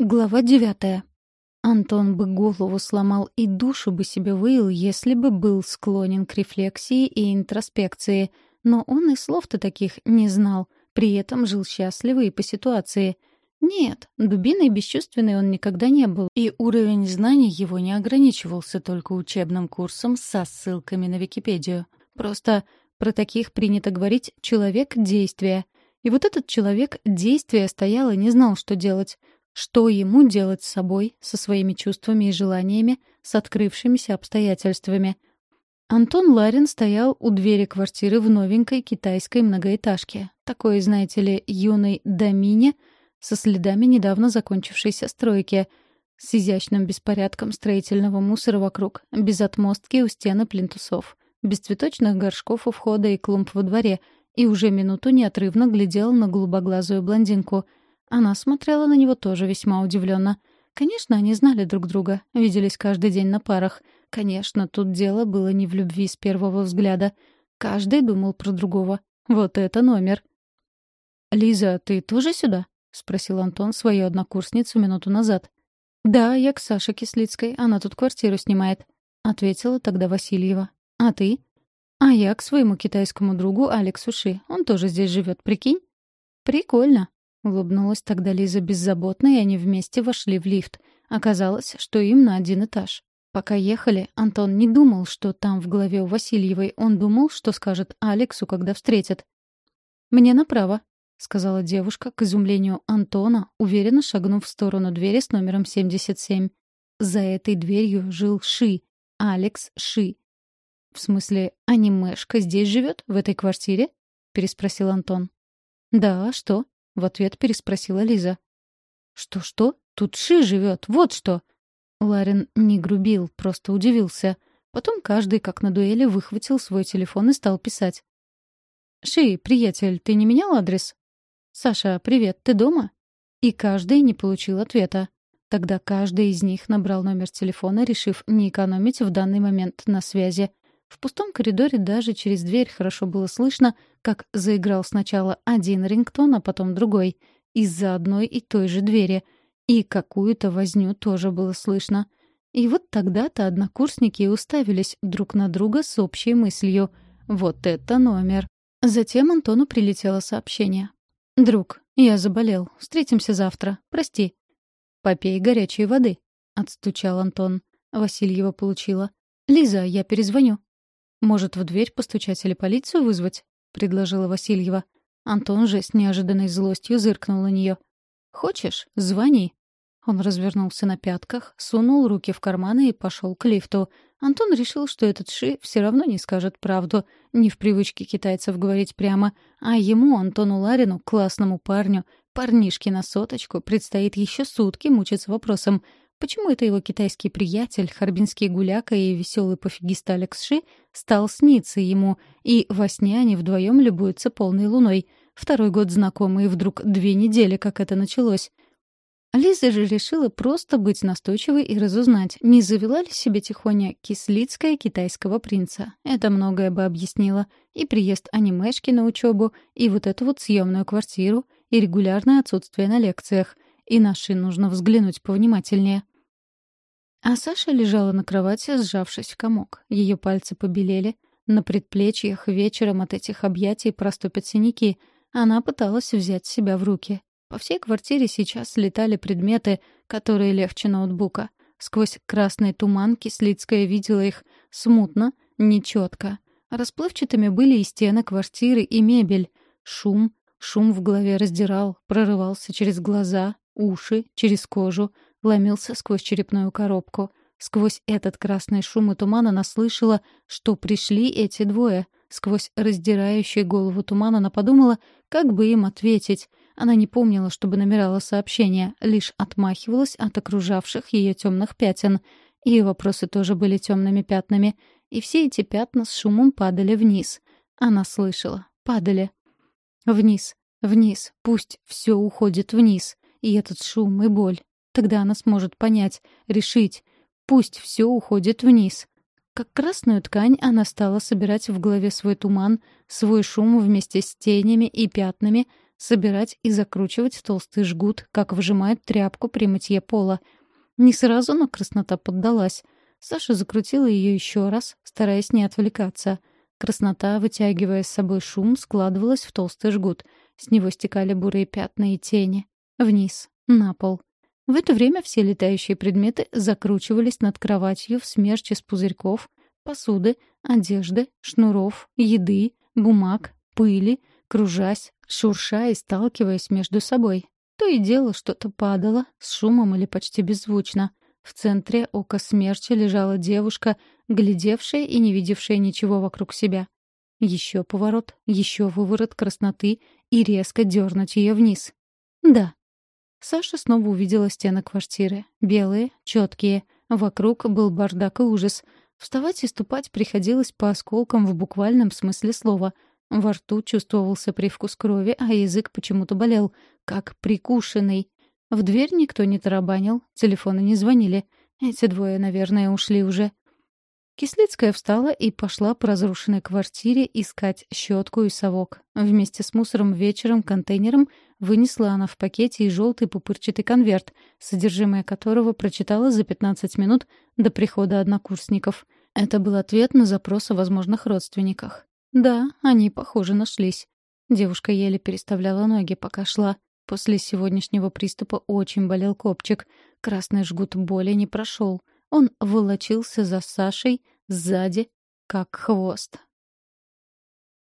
Глава девятая. Антон бы голову сломал и душу бы себе выил, если бы был склонен к рефлексии и интроспекции, но он и слов-то таких не знал, при этом жил счастливо и по ситуации. Нет, дубиной бесчувственной он никогда не был, и уровень знаний его не ограничивался только учебным курсом со ссылками на Википедию. Просто про таких принято говорить «человек действия». И вот этот человек действия стоял и не знал, что делать — что ему делать с собой, со своими чувствами и желаниями, с открывшимися обстоятельствами? Антон Ларин стоял у двери квартиры в новенькой китайской многоэтажке, такой, знаете ли, юной домине со следами недавно закончившейся стройки, с изящным беспорядком строительного мусора вокруг, без отмостки у стены плинтусов, без цветочных горшков у входа и клумб во дворе, и уже минуту неотрывно глядел на голубоглазую блондинку — она смотрела на него тоже весьма удивленно. Конечно, они знали друг друга, виделись каждый день на парах. Конечно, тут дело было не в любви с первого взгляда. Каждый думал про другого. Вот это номер. «Лиза, ты тоже сюда?» — спросил Антон свою однокурсницу минуту назад. «Да, я к Саше Кислицкой, она тут квартиру снимает», — ответила тогда Васильева. «А ты?» «А я к своему китайскому другу Алексу Ши. Он тоже здесь живет, прикинь?» «Прикольно», Улыбнулась тогда Лиза беззаботно, и они вместе вошли в лифт. Оказалось, что им на один этаж. Пока ехали, Антон не думал, что там в голове у Васильевой. Он думал, что скажет Алексу, когда встретят. «Мне направо», — сказала девушка, к изумлению Антона, уверенно шагнув в сторону двери с номером 77. За этой дверью жил Ши, Алекс Ши. «В смысле, анимешка здесь живет, в этой квартире?» — переспросил Антон. «Да, а что?» В ответ переспросила Лиза. «Что-что? Тут Ши живет, вот что!» Ларин не грубил, просто удивился. Потом каждый, как на дуэли, выхватил свой телефон и стал писать. «Ши, приятель, ты не менял адрес?» «Саша, привет, ты дома?» И каждый не получил ответа. Тогда каждый из них набрал номер телефона, решив не экономить в данный момент на связи. В пустом коридоре даже через дверь хорошо было слышно, как заиграл сначала один рингтон, а потом другой, из-за одной и той же двери. И какую-то возню тоже было слышно. И вот тогда-то однокурсники уставились друг на друга с общей мыслью «Вот это номер!». Затем Антону прилетело сообщение. «Друг, я заболел. Встретимся завтра. Прости». «Попей горячей воды», — отстучал Антон. Васильева получила. «Лиза, я перезвоню». «Может, в дверь постучать или полицию вызвать?» — предложила Васильева. Антон же с неожиданной злостью зыркнул на нее. «Хочешь? Звони». Он развернулся на пятках, сунул руки в карманы и пошел к лифту. Антон решил, что этот Ши все равно не скажет правду. Не в привычке китайцев говорить прямо. А ему, Антону Ларину, классному парню, парнишке на соточку, предстоит еще сутки мучиться вопросом, Почему это его китайский приятель, харбинский гуляка и веселый пофигист Алекс Ши стал сниться ему, и во сне они вдвоем любуются полной луной. Второй год знакомы, и вдруг две недели, как это началось. Лиза же решила просто быть настойчивой и разузнать, не завела ли себе тихоня кислицкая китайского принца. Это многое бы объяснило. И приезд анимешки на учебу, и вот эту вот съемную квартиру, и регулярное отсутствие на лекциях — и нашей нужно взглянуть повнимательнее. А Саша лежала на кровати, сжавшись в комок. Ее пальцы побелели. На предплечьях вечером от этих объятий проступят синяки. Она пыталась взять себя в руки. По всей квартире сейчас летали предметы, которые легче ноутбука. Сквозь красный туман Кислицкая видела их смутно, нечетко. Расплывчатыми были и стены квартиры, и мебель. Шум, шум в голове раздирал, прорывался через глаза, уши, через кожу, ломился сквозь черепную коробку. Сквозь этот красный шум и туман она слышала, что пришли эти двое. Сквозь раздирающий голову туман она подумала, как бы им ответить. Она не помнила, чтобы намирала сообщения, лишь отмахивалась от окружавших ее темных пятен. Ее вопросы тоже были темными пятнами. И все эти пятна с шумом падали вниз. Она слышала. Падали. Вниз. Вниз. Пусть все уходит вниз. И этот шум, и боль. Тогда она сможет понять, решить. Пусть все уходит вниз. Как красную ткань она стала собирать в голове свой туман, свой шум вместе с тенями и пятнами, собирать и закручивать толстый жгут, как выжимают тряпку при мытье пола. Не сразу, но краснота поддалась. Саша закрутила ее еще раз, стараясь не отвлекаться. Краснота, вытягивая с собой шум, складывалась в толстый жгут. С него стекали бурые пятна и тени. Вниз, на пол. В это время все летающие предметы закручивались над кроватью в смерч из пузырьков, посуды, одежды, шнуров, еды, бумаг, пыли, кружась, шурша и сталкиваясь между собой. То и дело что-то падало, с шумом или почти беззвучно. В центре ока смерча лежала девушка, глядевшая и не видевшая ничего вокруг себя. Еще поворот, еще выворот красноты и резко дернуть ее вниз. Да. Саша снова увидела стены квартиры. Белые, четкие. Вокруг был бардак и ужас. Вставать и ступать приходилось по осколкам в буквальном смысле слова. Во рту чувствовался привкус крови, а язык почему-то болел, как прикушенный. В дверь никто не тарабанил, телефоны не звонили. Эти двое, наверное, ушли уже. Кислицкая встала и пошла по разрушенной квартире искать щетку и совок. Вместе с мусором вечером контейнером вынесла она в пакете и желтый пупырчатый конверт, содержимое которого прочитала за 15 минут до прихода однокурсников. Это был ответ на запрос о возможных родственниках. Да, они, похоже, нашлись. Девушка еле переставляла ноги, пока шла. После сегодняшнего приступа очень болел копчик. Красный жгут боли не прошел. Он волочился за Сашей сзади, как хвост.